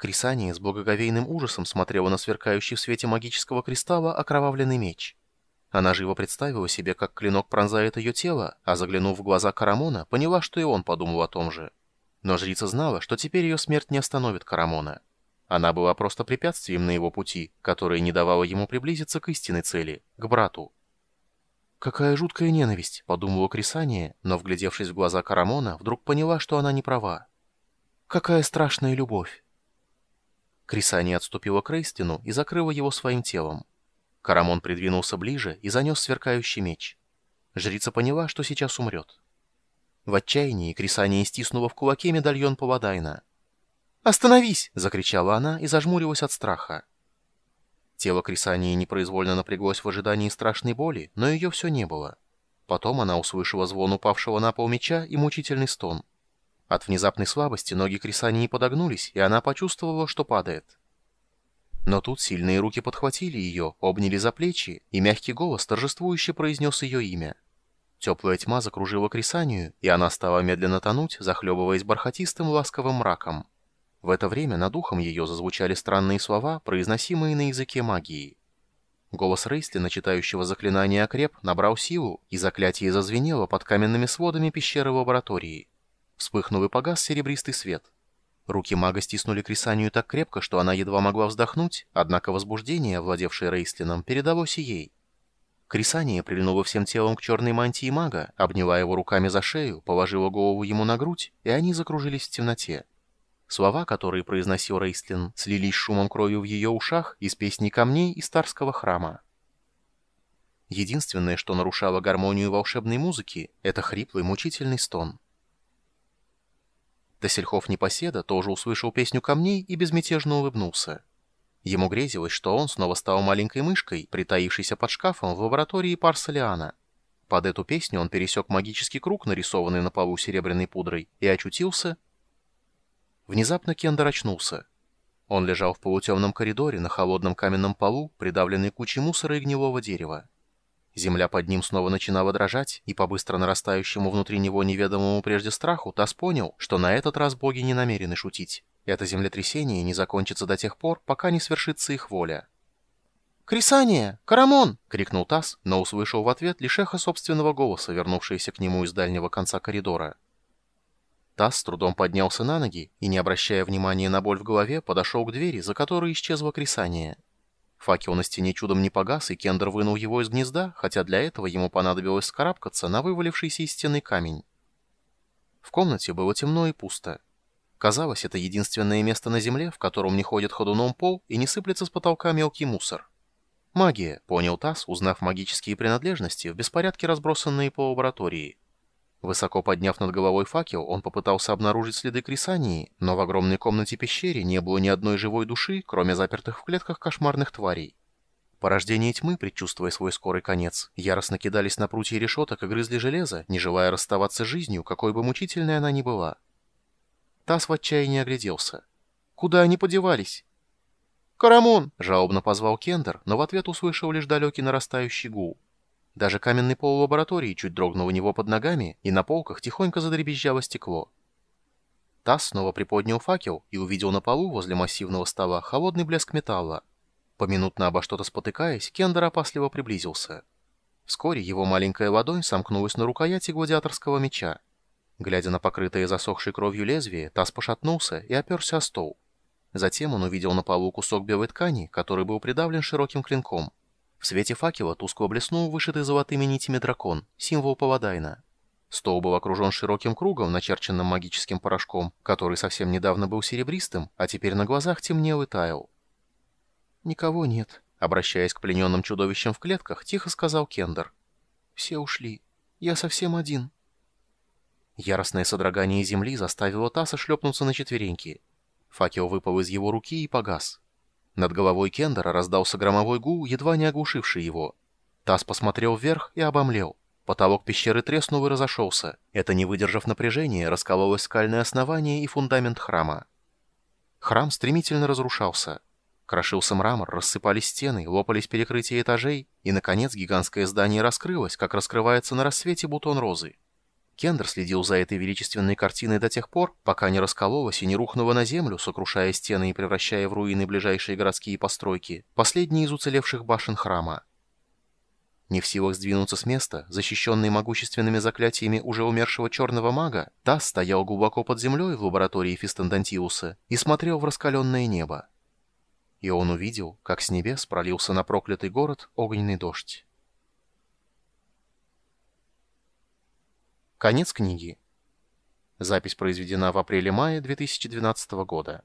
Крисания с благоговейным ужасом смотрела на сверкающий в свете магического кристалла окровавленный меч. Она живо представила себе, как клинок пронзает ее тело, а заглянув в глаза Карамона, поняла, что и он подумал о том же. Но жрица знала, что теперь ее смерть не остановит Карамона. Она была просто препятствием на его пути, которое не давало ему приблизиться к истинной цели, к брату. «Какая жуткая ненависть!» — подумала Крисания, но, вглядевшись в глаза Карамона, вдруг поняла, что она не права. «Какая страшная любовь!» Крисания отступила к Рейстину и закрыла его своим телом. Карамон придвинулся ближе и занес сверкающий меч. Жрица поняла, что сейчас умрет. В отчаянии Крисания стиснула в кулаке медальон Паладайна. «Остановись!» — закричала она и зажмурилась от страха. Тело Крисании непроизвольно напряглось в ожидании страшной боли, но ее все не было. Потом она услышала звон упавшего на пол меча и мучительный стон. От внезапной слабости ноги Крисании подогнулись, и она почувствовала, что падает. Но тут сильные руки подхватили ее, обняли за плечи, и мягкий голос торжествующе произнес ее имя. Теплая тьма закружила Крисанию, и она стала медленно тонуть, захлебываясь бархатистым ласковым мраком. В это время над ухом ее зазвучали странные слова, произносимые на языке магии. Голос Рейслина, читающего заклинание окреп, набрал силу, и заклятие зазвенело под каменными сводами пещеры лаборатории. Вспыхнул и погас серебристый свет. Руки мага стиснули Крисанию так крепко, что она едва могла вздохнуть, однако возбуждение, владевшее Рейслином, передалось ей. Крисания прильнула всем телом к черной мантии мага, обняла его руками за шею, положила голову ему на грудь, и они закружились в темноте. Слова, которые произносил Рейстлин, слились шумом крови в ее ушах из песни камней и старского храма. Единственное, что нарушало гармонию волшебной музыки, это хриплый мучительный стон. Досельхов Непоседа тоже услышал песню камней и безмятежно улыбнулся. Ему грезилось, что он снова стал маленькой мышкой, притаившейся под шкафом в лаборатории Парсалиана. Под эту песню он пересек магический круг, нарисованный на полу серебряной пудрой, и очутился Внезапно Кендер очнулся. Он лежал в полутемном коридоре на холодном каменном полу, придавленный кучей мусора и гнилого дерева. Земля под ним снова начинала дрожать, и по быстро нарастающему внутри него неведомому прежде страху Тасс понял, что на этот раз боги не намерены шутить. Это землетрясение не закончится до тех пор, пока не свершится их воля. «Крисания! Карамон!» — крикнул Тасс, но услышал в ответ лишь эхо собственного голоса, вернувшееся к нему из дальнего конца коридора. Тасс с трудом поднялся на ноги и, не обращая внимания на боль в голове, подошел к двери, за которой исчезло кресание. Факел на стене чудом не погас, и Кендер вынул его из гнезда, хотя для этого ему понадобилось скарабкаться на вывалившийся из стены камень. В комнате было темно и пусто. Казалось, это единственное место на земле, в котором не ходит ходуном пол и не сыплется с потолка мелкий мусор. «Магия», — понял Тасс, узнав магические принадлежности, в беспорядке разбросанные по лаборатории. Высоко подняв над головой факел, он попытался обнаружить следы крисании, но в огромной комнате-пещере не было ни одной живой души, кроме запертых в клетках кошмарных тварей. Порождение тьмы, предчувствуя свой скорый конец, яростно кидались на прутья решеток и грызли железо, не желая расставаться с жизнью, какой бы мучительной она ни была. Тасс в отчаянии огляделся. Куда они подевались? «Карамон!» — жалобно позвал Кендер, но в ответ услышал лишь далекий нарастающий гул. Даже каменный пол лаборатории чуть дрогнул у него под ногами, и на полках тихонько задребезжало стекло. Тасс снова приподнял факел и увидел на полу возле массивного стола холодный блеск металла. Поминутно обо что-то спотыкаясь, Кендер опасливо приблизился. Вскоре его маленькая ладонь сомкнулась на рукояти гладиаторского меча. Глядя на покрытое засохшей кровью лезвие, Тасс пошатнулся и оперся о стол. Затем он увидел на полу кусок белой ткани, который был придавлен широким клинком. В свете факела тускло блеснул вышитый золотыми нитями дракон, символ Паладайна. Стол был окружен широким кругом, начерченным магическим порошком, который совсем недавно был серебристым, а теперь на глазах темнел и таял. «Никого нет», — обращаясь к плененным чудовищам в клетках, тихо сказал Кендер. «Все ушли. Я совсем один». Яростное содрогание земли заставило Таса шлепнуться на четвереньки. Факел выпал из его руки и погас. Над головой Кендера раздался громовой гул, едва не оглушивший его. Тасс посмотрел вверх и обомлел. Потолок пещеры треснул и разошелся. Это, не выдержав напряжения, раскололось скальное основание и фундамент храма. Храм стремительно разрушался. Крошился мрамор, рассыпались стены, лопались перекрытия этажей, и, наконец, гигантское здание раскрылось, как раскрывается на рассвете бутон розы. Кендер следил за этой величественной картиной до тех пор, пока не раскололась и не рухнула на землю, сокрушая стены и превращая в руины ближайшие городские постройки, последние из уцелевших башен храма. Не в силах сдвинуться с места, защищенный могущественными заклятиями уже умершего черного мага, Тасс стоял глубоко под землей в лаборатории Фистендантиуса и смотрел в раскаленное небо. И он увидел, как с небес пролился на проклятый город огненный дождь. Конец книги. Запись произведена в апреле-мае 2012 года.